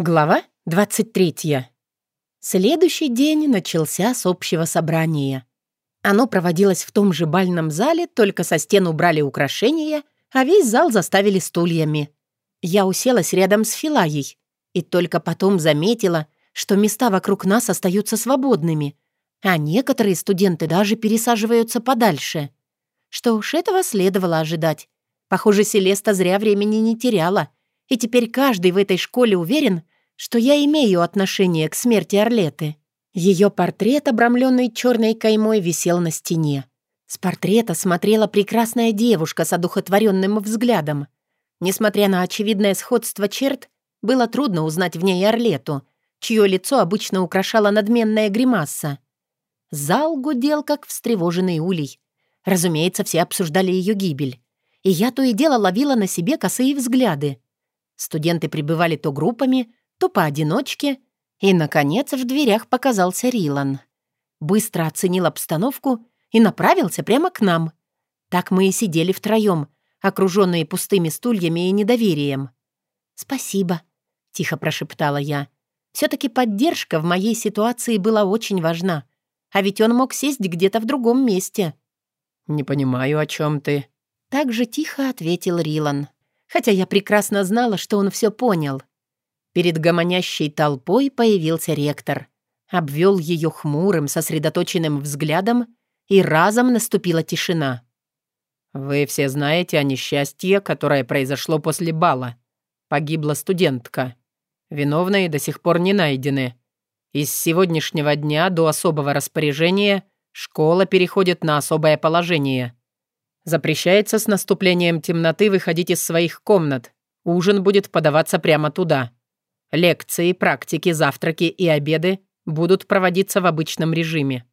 Глава 23. Следующий день начался с общего собрания. Оно проводилось в том же бальном зале, только со стен убрали украшения, а весь зал заставили стульями. Я уселась рядом с Филаей и только потом заметила, что места вокруг нас остаются свободными, а некоторые студенты даже пересаживаются подальше. Что уж этого следовало ожидать. Похоже, Селеста зря времени не теряла — и теперь каждый в этой школе уверен, что я имею отношение к смерти Орлеты. Ее портрет, обрамленный черной каймой, висел на стене. С портрета смотрела прекрасная девушка с одухотворенным взглядом. Несмотря на очевидное сходство черт, было трудно узнать в ней Орлету, чье лицо обычно украшала надменная гримаса. Зал гудел, как встревоженный улей. Разумеется, все обсуждали ее гибель. И я то и дело ловила на себе косые взгляды. Студенты прибывали то группами, то поодиночке, и, наконец, в дверях показался Рилан. Быстро оценил обстановку и направился прямо к нам. Так мы и сидели втроем, окруженные пустыми стульями и недоверием. «Спасибо», — тихо прошептала я. «Все-таки поддержка в моей ситуации была очень важна, а ведь он мог сесть где-то в другом месте». «Не понимаю, о чем ты», — так же тихо ответил Рилан хотя я прекрасно знала, что он все понял. Перед гомонящей толпой появился ректор. Обвел ее хмурым, сосредоточенным взглядом, и разом наступила тишина. «Вы все знаете о несчастье, которое произошло после бала. Погибла студентка. Виновные до сих пор не найдены. Из сегодняшнего дня до особого распоряжения школа переходит на особое положение. Запрещается с наступлением темноты выходить из своих комнат. Ужин будет подаваться прямо туда. Лекции, практики, завтраки и обеды будут проводиться в обычном режиме.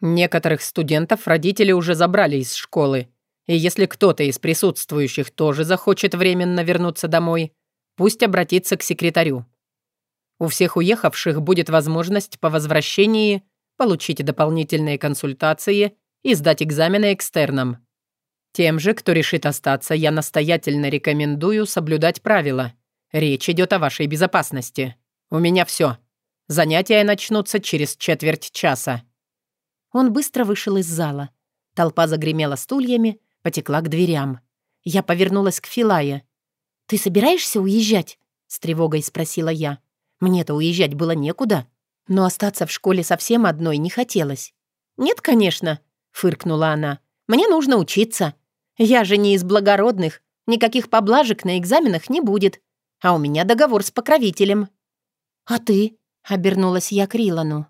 Некоторых студентов родители уже забрали из школы. И если кто-то из присутствующих тоже захочет временно вернуться домой, пусть обратится к секретарю. У всех уехавших будет возможность по возвращении получить дополнительные консультации и сдать экзамены экстерном. Тем же, кто решит остаться, я настоятельно рекомендую соблюдать правила. Речь идет о вашей безопасности. У меня все. Занятия начнутся через четверть часа». Он быстро вышел из зала. Толпа загремела стульями, потекла к дверям. Я повернулась к Филае. «Ты собираешься уезжать?» — с тревогой спросила я. Мне-то уезжать было некуда, но остаться в школе совсем одной не хотелось. «Нет, конечно», — фыркнула она. «Мне нужно учиться. Я же не из благородных, никаких поблажек на экзаменах не будет, а у меня договор с покровителем». «А ты?» — обернулась я к Рилану.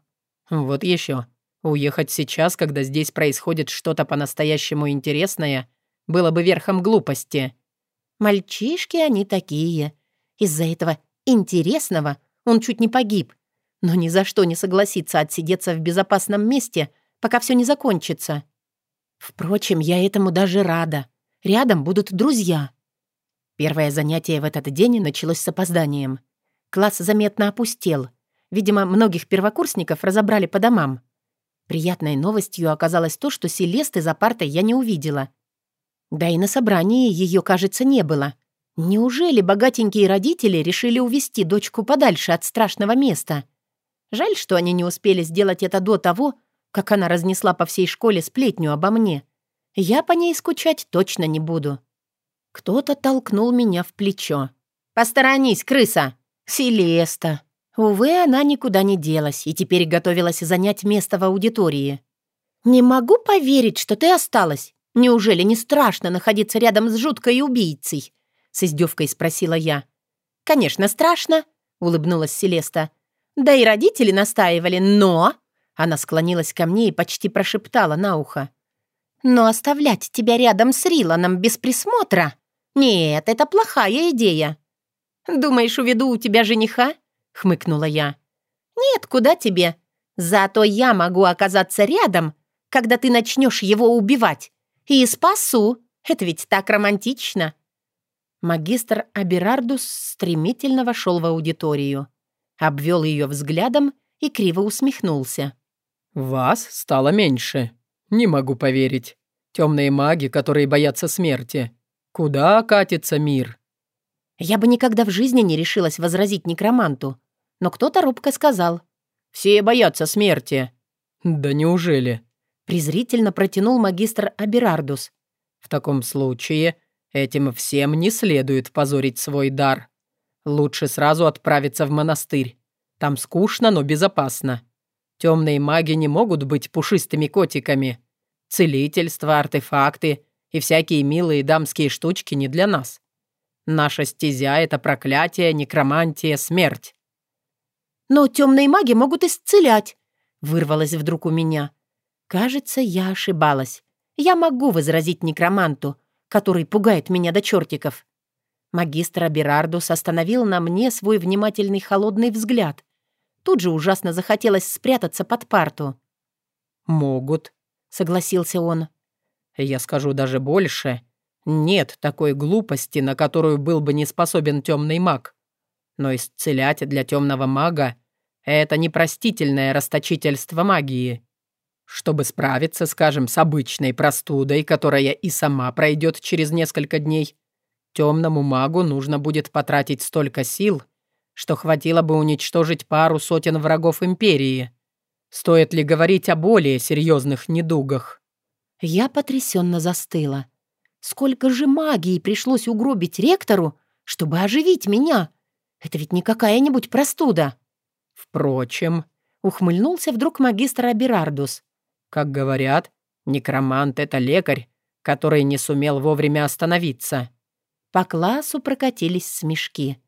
«Вот еще. Уехать сейчас, когда здесь происходит что-то по-настоящему интересное, было бы верхом глупости». «Мальчишки они такие. Из-за этого интересного он чуть не погиб, но ни за что не согласится отсидеться в безопасном месте, пока все не закончится». Впрочем, я этому даже рада. Рядом будут друзья. Первое занятие в этот день началось с опозданием. Класс заметно опустел. Видимо, многих первокурсников разобрали по домам. Приятной новостью оказалось то, что Селесты за партой я не увидела. Да и на собрании ее, кажется, не было. Неужели богатенькие родители решили увести дочку подальше от страшного места? Жаль, что они не успели сделать это до того, как она разнесла по всей школе сплетню обо мне. Я по ней скучать точно не буду. Кто-то толкнул меня в плечо. «Посторонись, крыса!» «Селеста!» Увы, она никуда не делась и теперь готовилась занять место в аудитории. «Не могу поверить, что ты осталась. Неужели не страшно находиться рядом с жуткой убийцей?» С издевкой спросила я. «Конечно, страшно», — улыбнулась Селеста. «Да и родители настаивали, но...» Она склонилась ко мне и почти прошептала на ухо. «Но оставлять тебя рядом с Риланом без присмотра? Нет, это плохая идея». «Думаешь, уведу у тебя жениха?» — хмыкнула я. «Нет, куда тебе? Зато я могу оказаться рядом, когда ты начнешь его убивать. И спасу. Это ведь так романтично». Магистр Аберардус стремительно вошел в аудиторию, обвел ее взглядом и криво усмехнулся. «Вас стало меньше. Не могу поверить. Темные маги, которые боятся смерти. Куда катится мир?» Я бы никогда в жизни не решилась возразить некроманту. но кто-то робко сказал. «Все боятся смерти». «Да неужели?» презрительно протянул магистр Аберардус. «В таком случае этим всем не следует позорить свой дар. Лучше сразу отправиться в монастырь. Там скучно, но безопасно. Темные маги не могут быть пушистыми котиками. Целительство, артефакты и всякие милые дамские штучки не для нас. Наша стезя — это проклятие, некромантия, смерть. «Но темные маги могут исцелять», — вырвалось вдруг у меня. Кажется, я ошибалась. Я могу возразить некроманту, который пугает меня до чертиков. Магистр Аберардус остановил на мне свой внимательный холодный взгляд. Тут же ужасно захотелось спрятаться под парту. «Могут», — согласился он. «Я скажу даже больше. Нет такой глупости, на которую был бы не способен темный маг. Но исцелять для темного мага — это непростительное расточительство магии. Чтобы справиться, скажем, с обычной простудой, которая и сама пройдет через несколько дней, темному магу нужно будет потратить столько сил, что хватило бы уничтожить пару сотен врагов Империи. Стоит ли говорить о более серьезных недугах? Я потрясенно застыла. Сколько же магии пришлось угробить ректору, чтобы оживить меня? Это ведь не какая-нибудь простуда. Впрочем, ухмыльнулся вдруг магистр Аберардус. Как говорят, некромант — это лекарь, который не сумел вовремя остановиться. По классу прокатились смешки.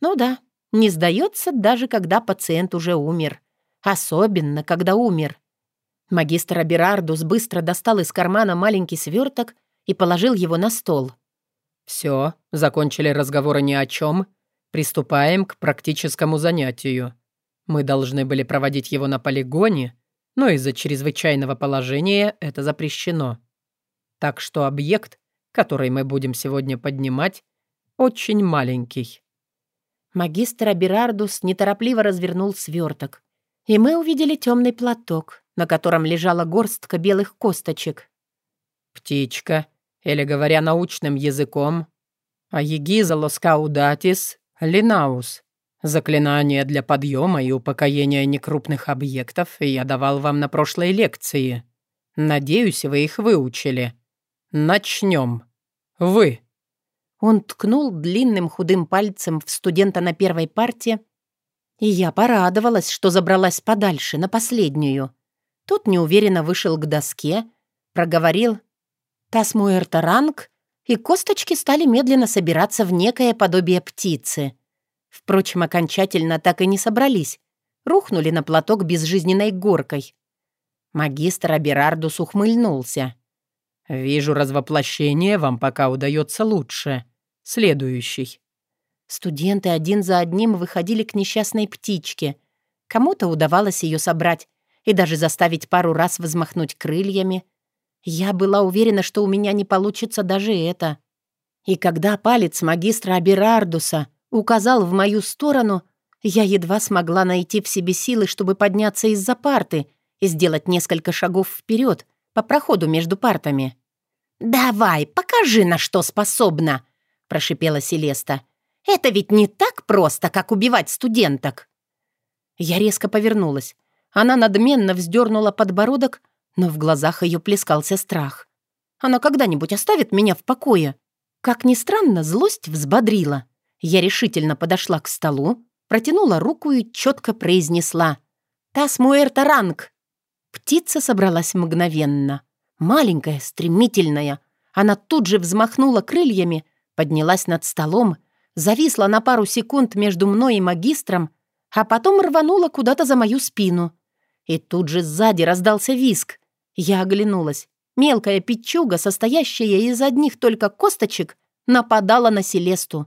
Ну да, не сдается даже когда пациент уже умер. Особенно, когда умер. Магистр Аберардус быстро достал из кармана маленький сверток и положил его на стол. «Все, закончили разговоры ни о чем. Приступаем к практическому занятию. Мы должны были проводить его на полигоне, но из-за чрезвычайного положения это запрещено. Так что объект, который мы будем сегодня поднимать, очень маленький». Магистр Аберардус неторопливо развернул сверток, и мы увидели темный платок, на котором лежала горстка белых косточек. «Птичка, или, говоря научным языком, Аегиза лоскаудатис линаус. Заклинание для подъема и упокоения некрупных объектов я давал вам на прошлой лекции. Надеюсь, вы их выучили. Начнем. Вы». Он ткнул длинным худым пальцем в студента на первой парте, и я порадовалась, что забралась подальше, на последнюю. Тот неуверенно вышел к доске, проговорил «Тасмуэртаранг», и косточки стали медленно собираться в некое подобие птицы. Впрочем, окончательно так и не собрались, рухнули на платок безжизненной горкой. Магистр Аберардус ухмыльнулся. «Вижу, развоплощение вам пока удается лучше. Следующий». Студенты один за одним выходили к несчастной птичке. Кому-то удавалось ее собрать, и даже заставить пару раз взмахнуть крыльями. Я была уверена, что у меня не получится даже это. И когда палец магистра Аберардуса указал в мою сторону, я едва смогла найти в себе силы, чтобы подняться из-за парты и сделать несколько шагов вперед по проходу между партами. «Давай, покажи, на что способна!» — прошипела Селеста. «Это ведь не так просто, как убивать студенток!» Я резко повернулась. Она надменно вздернула подбородок, но в глазах ее плескался страх. Она когда-нибудь оставит меня в покое? Как ни странно, злость взбодрила. Я решительно подошла к столу, протянула руку и четко произнесла «Тас муэрта ранг!». Птица собралась мгновенно. Маленькая, стремительная. Она тут же взмахнула крыльями, поднялась над столом, зависла на пару секунд между мной и магистром, а потом рванула куда-то за мою спину. И тут же сзади раздался виск. Я оглянулась. Мелкая печуга, состоящая из одних только косточек, нападала на Селесту.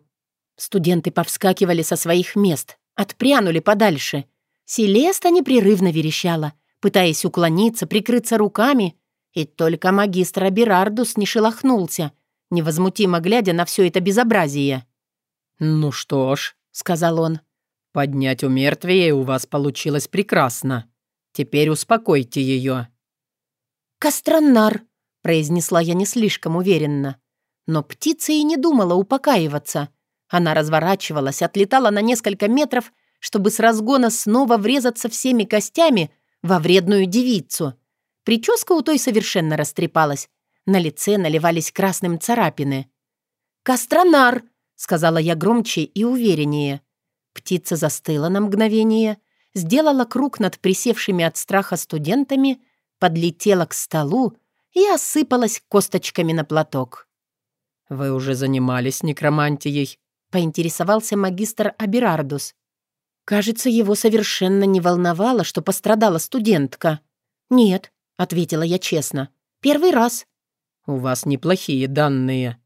Студенты повскакивали со своих мест, отпрянули подальше. Селеста непрерывно верещала, пытаясь уклониться, прикрыться руками, и только магистр Аберардус не шелохнулся, невозмутимо глядя на все это безобразие. «Ну что ж», — сказал он, — «поднять у мертвия у вас получилось прекрасно. Теперь успокойте ее». «Костронар», — произнесла я не слишком уверенно. Но птица и не думала упокаиваться. Она разворачивалась, отлетала на несколько метров, чтобы с разгона снова врезаться всеми костями во вредную девицу. Прическа у той совершенно растрепалась. На лице наливались красным царапины. «Кастронар!» — сказала я громче и увереннее. Птица застыла на мгновение, сделала круг над присевшими от страха студентами, подлетела к столу и осыпалась косточками на платок. «Вы уже занимались некромантией?» — поинтересовался магистр Аберардус. Кажется, его совершенно не волновало, что пострадала студентка. «Нет», — ответила я честно, — «первый раз». «У вас неплохие данные.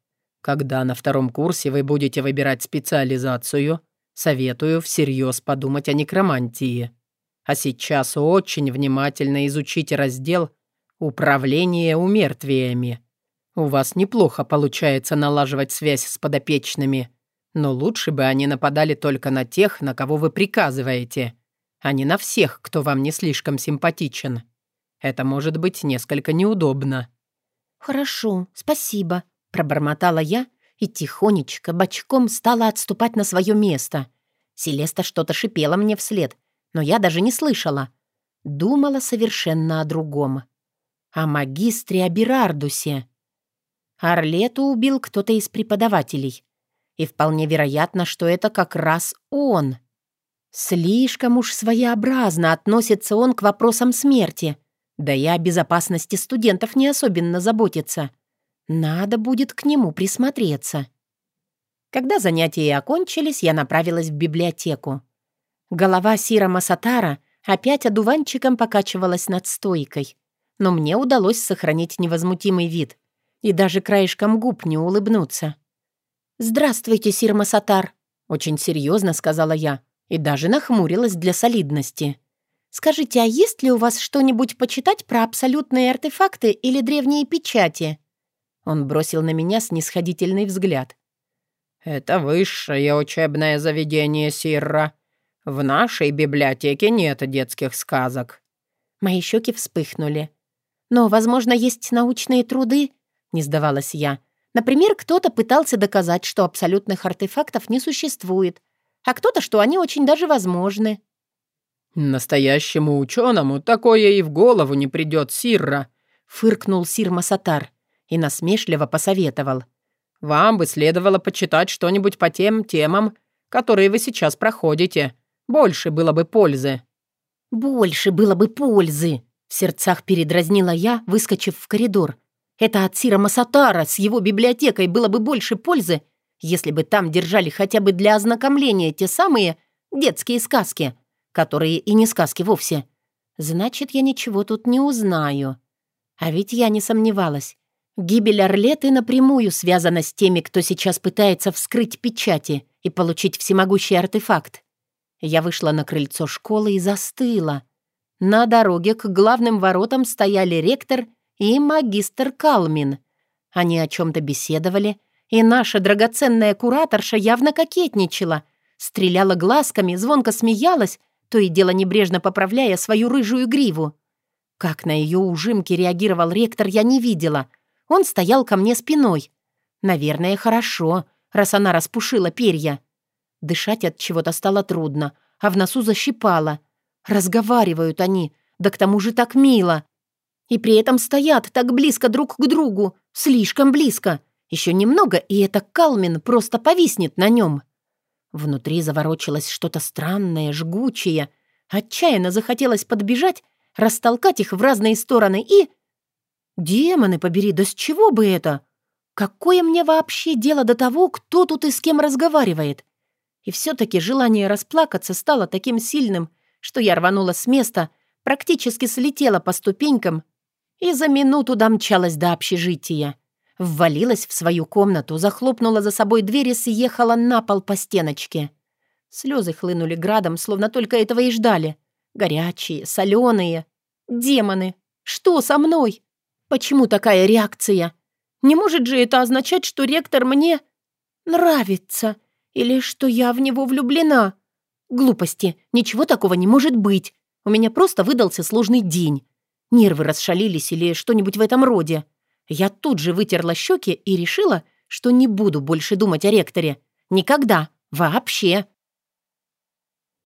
Когда на втором курсе вы будете выбирать специализацию, советую всерьез подумать о некромантии. А сейчас очень внимательно изучите раздел «Управление умертвиями». У вас неплохо получается налаживать связь с подопечными, но лучше бы они нападали только на тех, на кого вы приказываете, а не на всех, кто вам не слишком симпатичен. Это может быть несколько неудобно». «Хорошо, спасибо», — пробормотала я и тихонечко, бочком стала отступать на свое место. Селеста что-то шипела мне вслед, но я даже не слышала. Думала совершенно о другом. О магистре Аберардусе. Орлету убил кто-то из преподавателей. И вполне вероятно, что это как раз он. Слишком уж своеобразно относится он к вопросам смерти. Да и о безопасности студентов не особенно заботится. Надо будет к нему присмотреться. Когда занятия окончились, я направилась в библиотеку. Голова Сира Масатара опять одуванчиком покачивалась над стойкой, но мне удалось сохранить невозмутимый вид и даже краешком губ не улыбнуться. «Здравствуйте, Сир Масатар», — очень серьезно сказала я и даже нахмурилась для солидности. «Скажите, а есть ли у вас что-нибудь почитать про абсолютные артефакты или древние печати?» Он бросил на меня снисходительный взгляд. «Это высшее учебное заведение Сирра. В нашей библиотеке нет детских сказок». Мои щеки вспыхнули. «Но, возможно, есть научные труды?» — не сдавалась я. «Например, кто-то пытался доказать, что абсолютных артефактов не существует, а кто-то, что они очень даже возможны». «Настоящему ученому такое и в голову не придет, Сирра», — фыркнул Сир Масатар и насмешливо посоветовал. «Вам бы следовало почитать что-нибудь по тем темам, которые вы сейчас проходите. Больше было бы пользы». «Больше было бы пользы», — в сердцах передразнила я, выскочив в коридор. «Это от Сира Масатара с его библиотекой было бы больше пользы, если бы там держали хотя бы для ознакомления те самые детские сказки, которые и не сказки вовсе. Значит, я ничего тут не узнаю. А ведь я не сомневалась. Гибель Орлеты напрямую связана с теми, кто сейчас пытается вскрыть печати и получить всемогущий артефакт. Я вышла на крыльцо школы и застыла. На дороге к главным воротам стояли ректор и магистр Калмин. Они о чем-то беседовали, и наша драгоценная кураторша явно кокетничала, стреляла глазками, звонко смеялась, то и дело небрежно поправляя свою рыжую гриву. Как на ее ужимки реагировал ректор, я не видела — он стоял ко мне спиной. Наверное, хорошо, раз она распушила перья. Дышать от чего-то стало трудно, а в носу защипало. Разговаривают они, да к тому же так мило. И при этом стоят так близко друг к другу, слишком близко. Еще немного, и это Калмин просто повиснет на нем. Внутри заворочилось что-то странное, жгучее. Отчаянно захотелось подбежать, растолкать их в разные стороны и... «Демоны побери, да с чего бы это? Какое мне вообще дело до того, кто тут и с кем разговаривает?» И все-таки желание расплакаться стало таким сильным, что я рванула с места, практически слетела по ступенькам и за минуту домчалась до общежития. Ввалилась в свою комнату, захлопнула за собой дверь и съехала на пол по стеночке. Слезы хлынули градом, словно только этого и ждали. Горячие, соленые. Демоны! Что со мной? Почему такая реакция? Не может же это означать, что ректор мне нравится или что я в него влюблена? Глупости. Ничего такого не может быть. У меня просто выдался сложный день. Нервы расшалились или что-нибудь в этом роде. Я тут же вытерла щеки и решила, что не буду больше думать о ректоре. Никогда. Вообще.